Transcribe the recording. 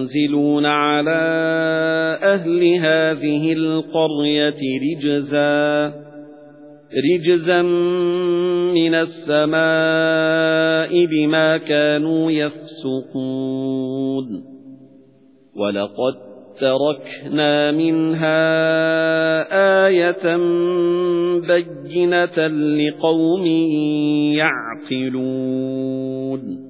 مُنزِلُونَ عَلَى أَهْلِ هَذِهِ الْقَرْيَةِ رِجْزًا رِجْزًا مِنَ السَّمَاءِ بِمَا كَانُوا يَفْسُقُونَ. وَلَقَدْ تَرَكْنَا مِنْهَا آيَةً بَيِّنَةً لِقَوْمٍ يَعْقِلُونَ.